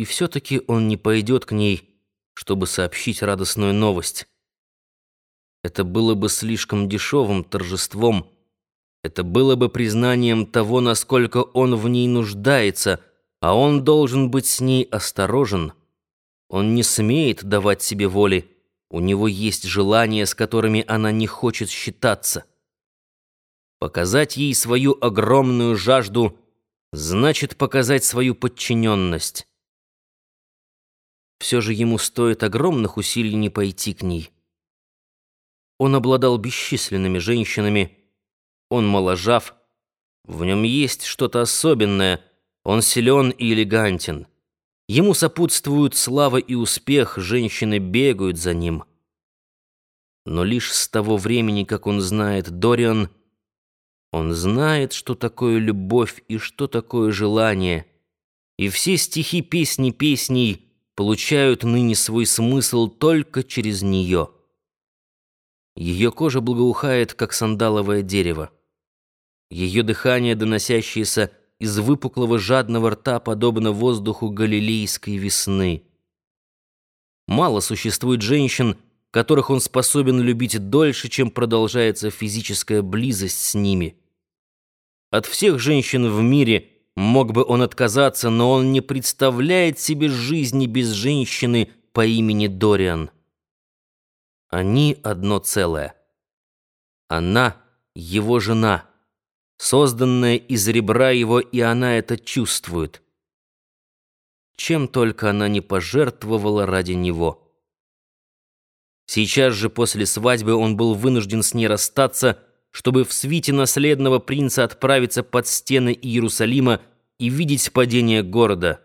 И все-таки он не пойдет к ней, чтобы сообщить радостную новость. Это было бы слишком дешевым торжеством. Это было бы признанием того, насколько он в ней нуждается, а он должен быть с ней осторожен. Он не смеет давать себе воли. У него есть желания, с которыми она не хочет считаться. Показать ей свою огромную жажду значит показать свою подчиненность. Все же ему стоит огромных усилий не пойти к ней. Он обладал бесчисленными женщинами, он моложав, в нем есть что-то особенное, он силен и элегантен. Ему сопутствуют слава и успех, женщины бегают за ним. Но лишь с того времени, как он знает Дориан, он знает, что такое любовь и что такое желание, и все стихи песни песней получают ныне свой смысл только через нее. Ее кожа благоухает, как сандаловое дерево. Ее дыхание, доносящееся из выпуклого жадного рта, подобно воздуху галилейской весны. Мало существует женщин, которых он способен любить дольше, чем продолжается физическая близость с ними. От всех женщин в мире – Мог бы он отказаться, но он не представляет себе жизни без женщины по имени Дориан. Они одно целое. Она — его жена, созданная из ребра его, и она это чувствует. Чем только она не пожертвовала ради него. Сейчас же после свадьбы он был вынужден с ней расстаться, чтобы в свите наследного принца отправиться под стены Иерусалима и видеть падение города.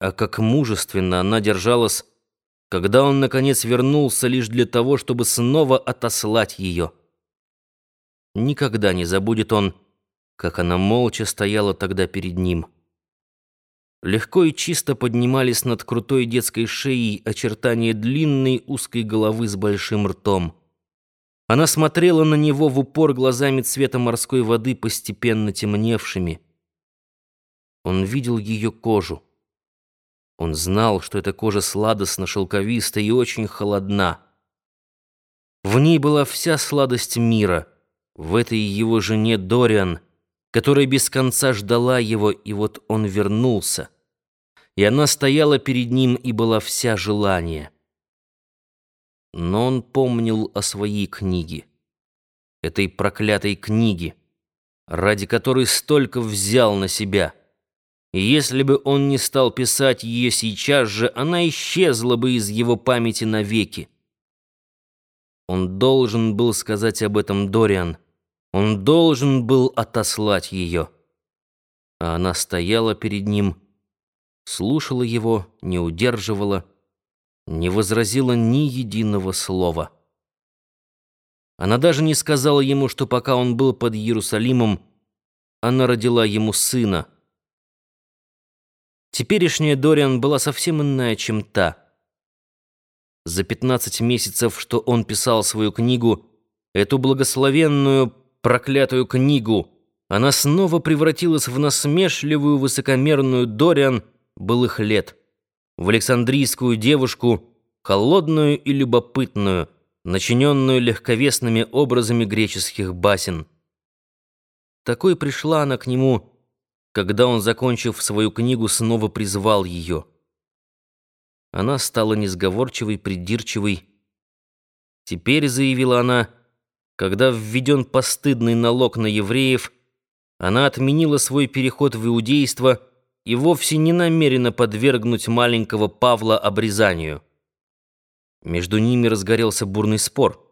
А как мужественно она держалась, когда он, наконец, вернулся лишь для того, чтобы снова отослать ее. Никогда не забудет он, как она молча стояла тогда перед ним. Легко и чисто поднимались над крутой детской шеей очертания длинной узкой головы с большим ртом. Она смотрела на него в упор глазами цвета морской воды, постепенно темневшими. Он видел ее кожу. Он знал, что эта кожа сладостно-шелковиста и очень холодна. В ней была вся сладость мира, в этой его жене Дориан, которая без конца ждала его, и вот он вернулся. И она стояла перед ним и была вся желание. Но он помнил о своей книге, этой проклятой книге, ради которой столько взял на себя — если бы он не стал писать ее сейчас же, она исчезла бы из его памяти навеки. Он должен был сказать об этом Дориан. Он должен был отослать ее. А она стояла перед ним, слушала его, не удерживала, не возразила ни единого слова. Она даже не сказала ему, что пока он был под Иерусалимом, она родила ему сына — Теперешняя Дориан была совсем иная, чем та. За 15 месяцев, что он писал свою книгу, эту благословенную, проклятую книгу, она снова превратилась в насмешливую, высокомерную Дориан былых лет, в Александрийскую девушку, холодную и любопытную, начиненную легковесными образами греческих басен. Такой пришла она к нему, когда он, закончив свою книгу, снова призвал ее. Она стала несговорчивой, придирчивой. Теперь, заявила она, когда введен постыдный налог на евреев, она отменила свой переход в иудейство и вовсе не намерена подвергнуть маленького Павла обрезанию. Между ними разгорелся бурный спор.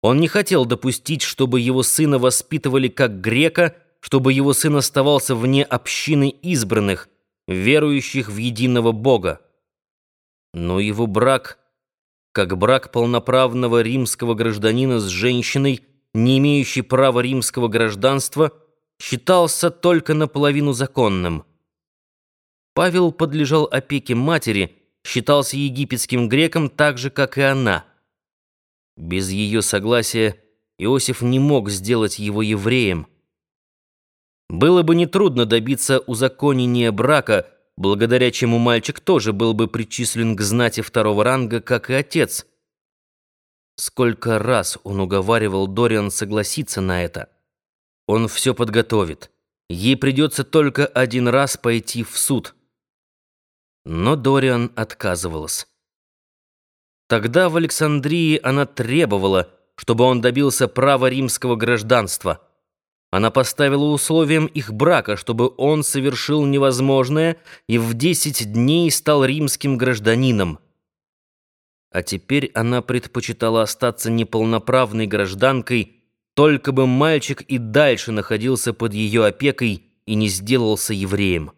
Он не хотел допустить, чтобы его сына воспитывали как грека, чтобы его сын оставался вне общины избранных, верующих в единого Бога. Но его брак, как брак полноправного римского гражданина с женщиной, не имеющей права римского гражданства, считался только наполовину законным. Павел подлежал опеке матери, считался египетским греком так же, как и она. Без ее согласия Иосиф не мог сделать его евреем. Было бы нетрудно добиться узаконения брака, благодаря чему мальчик тоже был бы причислен к знати второго ранга, как и отец. Сколько раз он уговаривал Дориан согласиться на это. Он все подготовит. Ей придется только один раз пойти в суд. Но Дориан отказывалась. Тогда в Александрии она требовала, чтобы он добился права римского гражданства. Она поставила условием их брака, чтобы он совершил невозможное и в десять дней стал римским гражданином. А теперь она предпочитала остаться неполноправной гражданкой, только бы мальчик и дальше находился под ее опекой и не сделался евреем.